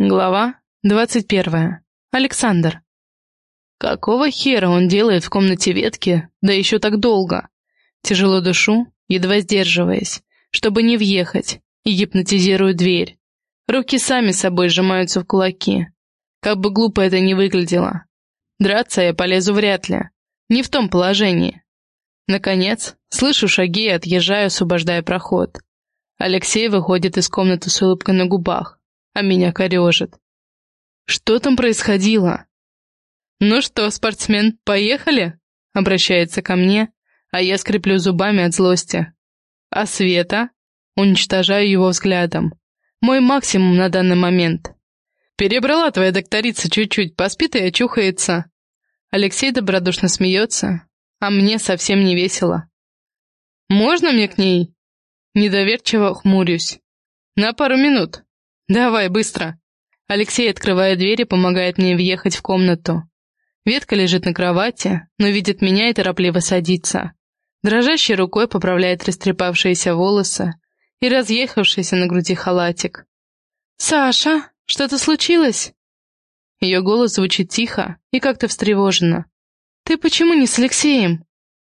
Глава двадцать первая. Александр. Какого хера он делает в комнате ветки, да еще так долго? Тяжело дышу, едва сдерживаясь, чтобы не въехать, и гипнотизирую дверь. Руки сами собой сжимаются в кулаки. Как бы глупо это ни выглядело. Драться я полезу вряд ли. Не в том положении. Наконец, слышу шаги и отъезжаю, освобождая проход. Алексей выходит из комнаты с улыбкой на губах а меня корежит. Что там происходило? «Ну что, спортсмен, поехали?» Обращается ко мне, а я скреплю зубами от злости. «А Света?» Уничтожаю его взглядом. Мой максимум на данный момент. «Перебрала твоя докторица чуть-чуть, поспит и очухается». Алексей добродушно смеется, а мне совсем не весело. «Можно мне к ней?» Недоверчиво хмурюсь. «На пару минут». «Давай, быстро!» Алексей открывает дверь помогает мне въехать в комнату. Ветка лежит на кровати, но видит меня и торопливо садится. Дрожащей рукой поправляет растрепавшиеся волосы и разъехавшийся на груди халатик. «Саша, что-то случилось?» Ее голос звучит тихо и как-то встревоженно. «Ты почему не с Алексеем?»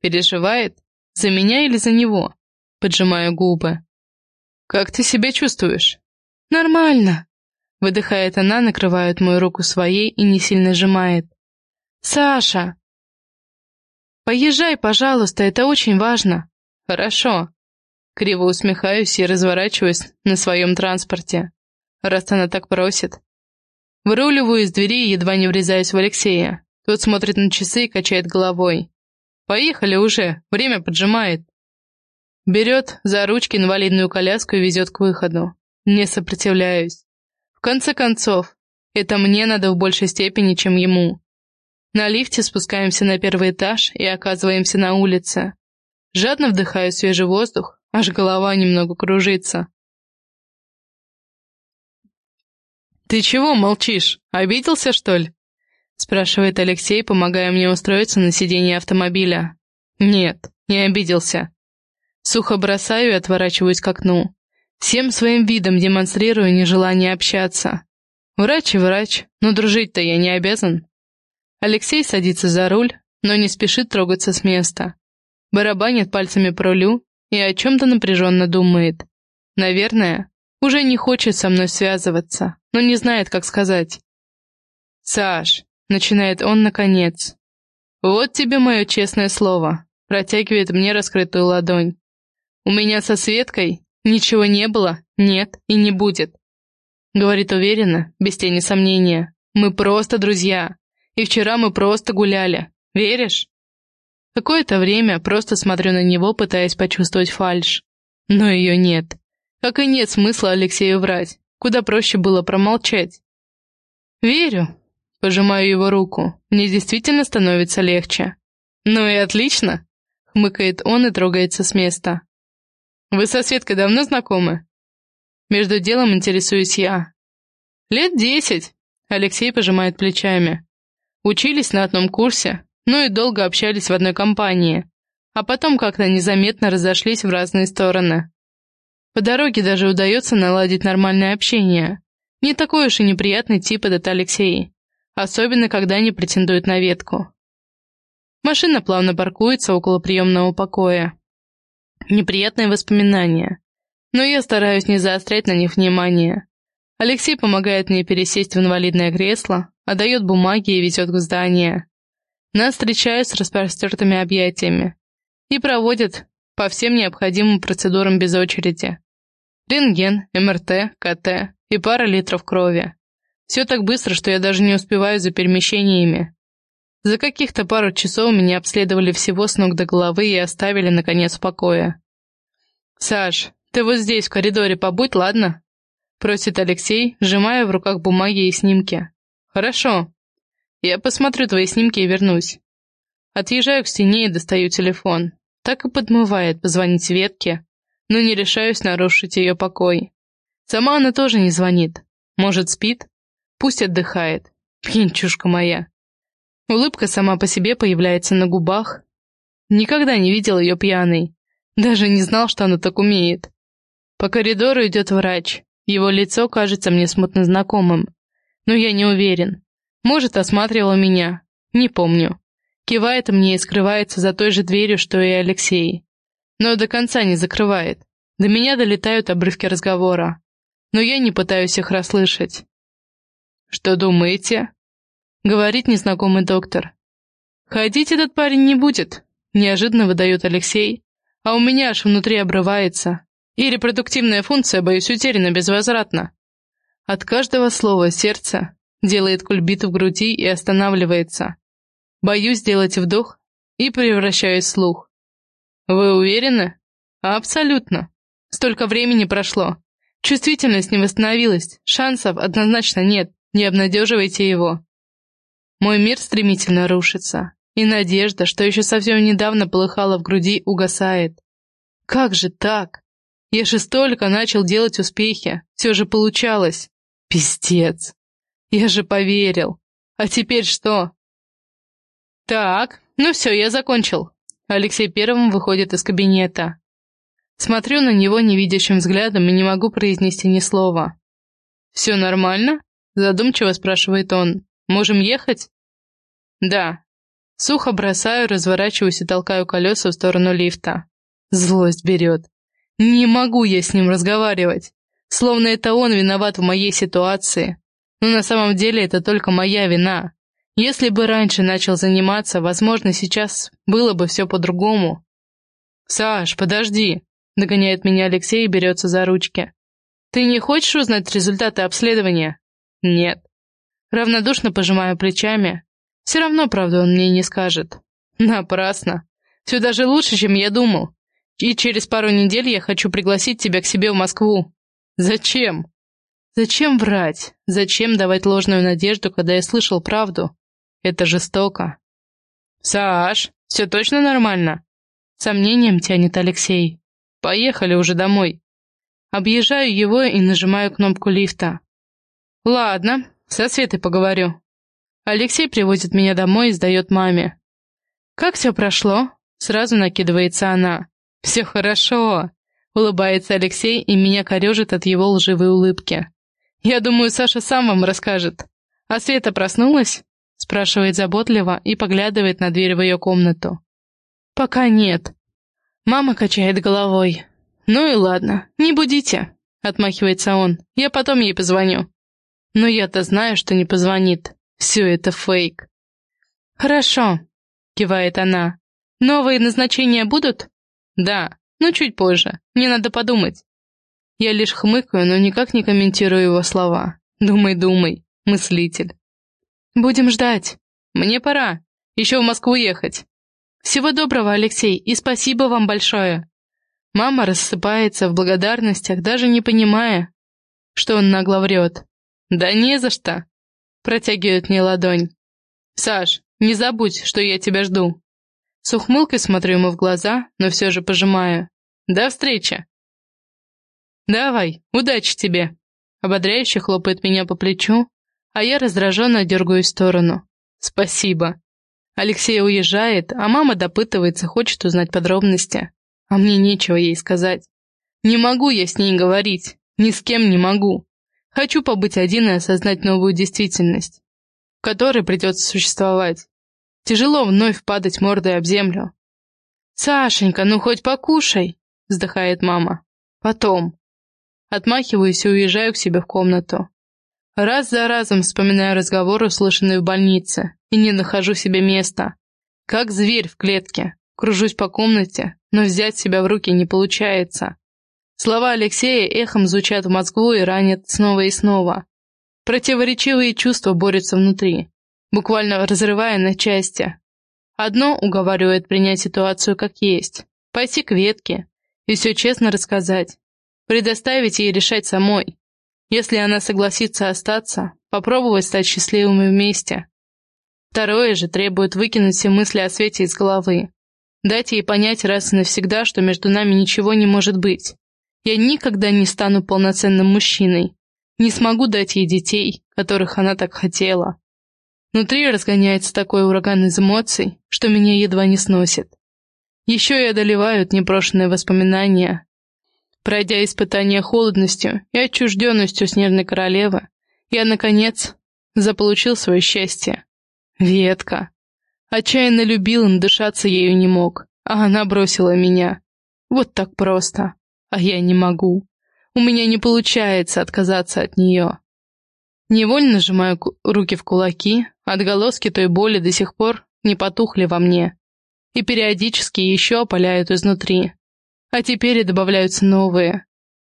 Переживает? За меня или за него? Поджимаю губы. «Как ты себя чувствуешь?» «Нормально», — выдыхает она, накрывает мою руку своей и не сильно сжимает. «Саша!» «Поезжай, пожалуйста, это очень важно». «Хорошо». Криво усмехаюсь и разворачиваюсь на своем транспорте, раз она так просит. Выруливаю из двери и едва не врезаюсь в Алексея. Тот смотрит на часы и качает головой. «Поехали уже, время поджимает». Берет за ручки инвалидную коляску и везет к выходу. Не сопротивляюсь. В конце концов, это мне надо в большей степени, чем ему. На лифте спускаемся на первый этаж и оказываемся на улице. Жадно вдыхаю свежий воздух, аж голова немного кружится. «Ты чего молчишь? Обиделся, что ли?» спрашивает Алексей, помогая мне устроиться на сиденье автомобиля. «Нет, не обиделся». Сухо бросаю и отворачиваюсь к окну. Всем своим видом демонстрирую нежелание общаться. Врач и врач, но дружить-то я не обязан. Алексей садится за руль, но не спешит трогаться с места. Барабанит пальцами по рулю и о чем-то напряженно думает. Наверное, уже не хочет со мной связываться, но не знает, как сказать. «Саш», — начинает он наконец, — «вот тебе мое честное слово», — протягивает мне раскрытую ладонь. «У меня со Светкой «Ничего не было, нет и не будет», — говорит уверенно, без тени сомнения. «Мы просто друзья, и вчера мы просто гуляли. Веришь?» Какое-то время просто смотрю на него, пытаясь почувствовать фальшь. Но ее нет. Как и нет смысла Алексею врать. Куда проще было промолчать. «Верю», — пожимаю его руку. «Мне действительно становится легче». «Ну и отлично», — хмыкает он и трогается с места. Вы со Светкой давно знакомы?» Между делом интересуюсь я. «Лет десять», — Алексей пожимает плечами. «Учились на одном курсе, ну и долго общались в одной компании, а потом как-то незаметно разошлись в разные стороны. По дороге даже удается наладить нормальное общение. Не такой уж и неприятный тип этот Алексей, особенно когда не претендует на ветку. Машина плавно паркуется около приемного покоя неприятные воспоминания. Но я стараюсь не заострять на них внимание. Алексей помогает мне пересесть в инвалидное кресло, отдает бумаги и везет в здание. Нас встречают с распростертыми объятиями и проводят по всем необходимым процедурам без очереди. Рентген, МРТ, КТ и пара литров крови. Все так быстро, что я даже не успеваю за перемещениями. За каких-то пару часов меня обследовали всего с ног до головы и оставили, наконец, в покое. «Саш, ты вот здесь, в коридоре, побудь, ладно?» — просит Алексей, сжимая в руках бумаги и снимки. «Хорошо. Я посмотрю твои снимки и вернусь». Отъезжаю к стене и достаю телефон. Так и подмывает позвонить Светке, но не решаюсь нарушить ее покой. Сама она тоже не звонит. Может, спит? Пусть отдыхает. Пьянчушка моя. Улыбка сама по себе появляется на губах. Никогда не видел ее пьяной. Даже не знал, что она так умеет. По коридору идет врач. Его лицо кажется мне смутно знакомым. Но я не уверен. Может, осматривал меня. Не помню. Кивает мне и скрывается за той же дверью, что и Алексей. Но до конца не закрывает. До меня долетают обрывки разговора. Но я не пытаюсь их расслышать. «Что думаете?» — говорит незнакомый доктор. «Ходить этот парень не будет», — неожиданно выдает Алексей, а у меня аж внутри обрывается, и репродуктивная функция, боюсь, утеряна безвозвратно. От каждого слова сердце делает кульбит в груди и останавливается. Боюсь сделать вдох и превращаюсь в слух. «Вы уверены?» «Абсолютно. Столько времени прошло. Чувствительность не восстановилась, шансов однозначно нет, не обнадеживайте его». Мой мир стремительно рушится, и надежда, что еще совсем недавно полыхала в груди, угасает. Как же так? Я же столько начал делать успехи, все же получалось. Пиздец. Я же поверил. А теперь что? Так, ну все, я закончил. Алексей первым выходит из кабинета. Смотрю на него невидящим взглядом и не могу произнести ни слова. «Все нормально?» — задумчиво спрашивает он. «Можем ехать?» «Да». Сухо бросаю, разворачиваюсь и толкаю колеса в сторону лифта. Злость берет. Не могу я с ним разговаривать. Словно это он виноват в моей ситуации. Но на самом деле это только моя вина. Если бы раньше начал заниматься, возможно, сейчас было бы все по-другому. «Саш, подожди!» — догоняет меня Алексей и берется за ручки. «Ты не хочешь узнать результаты обследования?» «Нет». Равнодушно пожимаю плечами, все равно правду он мне не скажет. Напрасно. Все даже лучше, чем я думал. И через пару недель я хочу пригласить тебя к себе в Москву. Зачем? Зачем врать? Зачем давать ложную надежду, когда я слышал правду? Это жестоко. Саш, все точно нормально? Сомнением тянет Алексей. Поехали уже домой. Объезжаю его и нажимаю кнопку лифта. Ладно, со Светой поговорю. Алексей привозит меня домой и сдает маме. «Как все прошло?» Сразу накидывается она. «Все хорошо!» Улыбается Алексей, и меня корежит от его лживой улыбки. «Я думаю, Саша сам вам расскажет. А Света проснулась?» Спрашивает заботливо и поглядывает на дверь в ее комнату. «Пока нет». Мама качает головой. «Ну и ладно, не будите», — отмахивается он. «Я потом ей позвоню». Но я-то знаю, что не позвонит. Все это фейк. Хорошо, кивает она. Новые назначения будут? Да, но чуть позже. Мне надо подумать. Я лишь хмыкаю, но никак не комментирую его слова. Думай, думай, мыслитель. Будем ждать. Мне пора. Еще в Москву ехать. Всего доброго, Алексей, и спасибо вам большое. Мама рассыпается в благодарностях, даже не понимая, что он нагло врет. Да не за что. Протягивает мне ладонь. «Саш, не забудь, что я тебя жду». С ухмылкой смотрю ему в глаза, но все же пожимаю. «До встречи!» «Давай, удачи тебе!» Ободряюще хлопает меня по плечу, а я раздраженно дергаю в сторону. «Спасибо!» Алексей уезжает, а мама допытывается, хочет узнать подробности. А мне нечего ей сказать. Не могу я с ней говорить, ни с кем не могу. Хочу побыть один и осознать новую действительность, в которой придется существовать. Тяжело вновь падать мордой об землю. «Сашенька, ну хоть покушай!» — вздыхает мама. «Потом». Отмахиваюсь и уезжаю к себе в комнату. Раз за разом вспоминаю разговор, услышанный в больнице, и не нахожу себе места. Как зверь в клетке. Кружусь по комнате, но взять себя в руки не получается. Слова Алексея эхом звучат в мозгу и ранят снова и снова. Противоречивые чувства борются внутри, буквально разрывая на части. Одно уговаривает принять ситуацию как есть, пойти к ветке и все честно рассказать, предоставить ей решать самой. Если она согласится остаться, попробовать стать счастливыми вместе. Второе же требует выкинуть все мысли о свете из головы. Дать ей понять раз и навсегда, что между нами ничего не может быть. Я никогда не стану полноценным мужчиной. Не смогу дать ей детей, которых она так хотела. Внутри разгоняется такой ураган из эмоций, что меня едва не сносит. Еще и одолевают непрошенные воспоминания. Пройдя испытание холодностью и отчужденностью снежной королевы, я, наконец, заполучил свое счастье. Ветка. Отчаянно любил, дышаться ею не мог, а она бросила меня. Вот так просто. А я не могу. У меня не получается отказаться от нее. Невольно сжимаю руки в кулаки, отголоски той боли до сих пор не потухли во мне и периодически еще опаляют изнутри. А теперь и добавляются новые.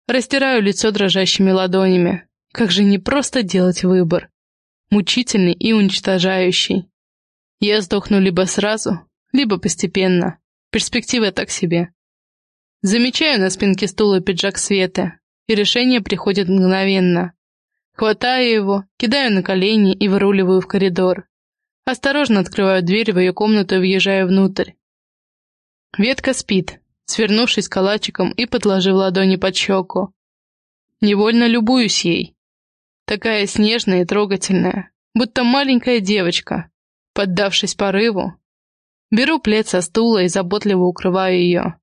Растираю лицо дрожащими ладонями. Как же не просто делать выбор. Мучительный и уничтожающий. Я сдохну либо сразу, либо постепенно. Перспектива так себе. Замечаю на спинке стула пиджак Светы, и решение приходит мгновенно. Хватаю его, кидаю на колени и выруливаю в коридор. Осторожно открываю дверь в ее комнату и въезжаю внутрь. Ветка спит, свернувшись калачиком и подложив ладони под щеку. Невольно любуюсь ей. Такая снежная и трогательная, будто маленькая девочка, поддавшись порыву. Беру плед со стула и заботливо укрываю ее.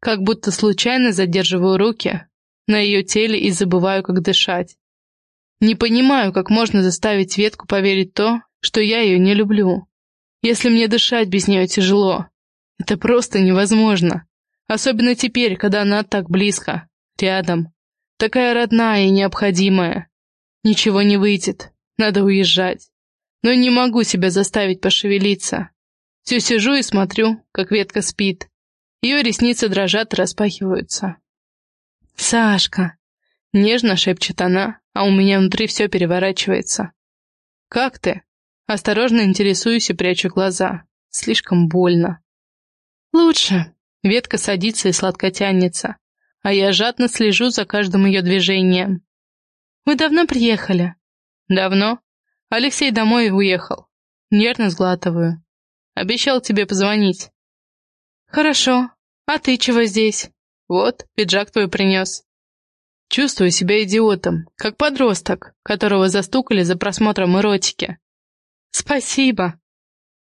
Как будто случайно задерживаю руки на ее теле и забываю, как дышать. Не понимаю, как можно заставить Ветку поверить то, что я ее не люблю. Если мне дышать без нее тяжело, это просто невозможно. Особенно теперь, когда она так близко, рядом. Такая родная и необходимая. Ничего не выйдет, надо уезжать. Но не могу себя заставить пошевелиться. Все сижу и смотрю, как ветка спит. Ее ресницы дрожат и распахиваются. «Сашка!» — нежно шепчет она, а у меня внутри все переворачивается. «Как ты?» Осторожно интересуюсь и прячу глаза. Слишком больно. «Лучше». Ветка садится и сладко тянется, а я жадно слежу за каждым ее движением. «Вы давно приехали?» «Давно. Алексей домой уехал. Нервно сглатываю. Обещал тебе позвонить». «Хорошо. А ты чего здесь?» «Вот, пиджак твой принес». Чувствую себя идиотом, как подросток, которого застукали за просмотром эротики. «Спасибо!»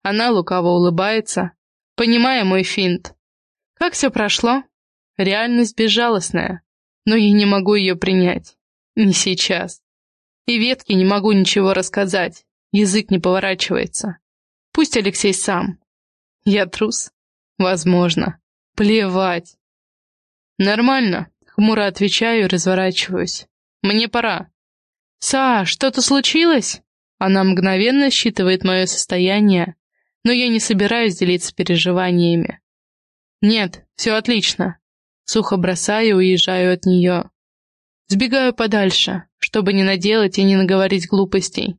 Она лукаво улыбается, понимая мой финт. Как все прошло? Реальность безжалостная, но я не могу ее принять. Не сейчас. И ветке не могу ничего рассказать, язык не поворачивается. Пусть Алексей сам. Я трус? Возможно. Плевать. Нормально, Хмуро отвечаю и разворачиваюсь. «Мне пора». «Саш, что-то случилось?» Она мгновенно считывает мое состояние, но я не собираюсь делиться переживаниями. «Нет, все отлично». Сухо бросаю и уезжаю от нее. Сбегаю подальше, чтобы не наделать и не наговорить глупостей.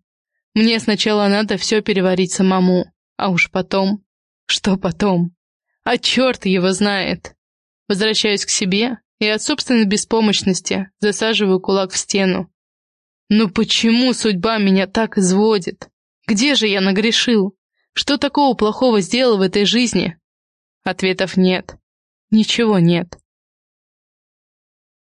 Мне сначала надо все переварить самому, а уж потом... Что потом? А черт его знает. Возвращаюсь к себе и от собственной беспомощности засаживаю кулак в стену. Но почему судьба меня так изводит? Где же я нагрешил? Что такого плохого сделал в этой жизни? Ответов нет. Ничего нет.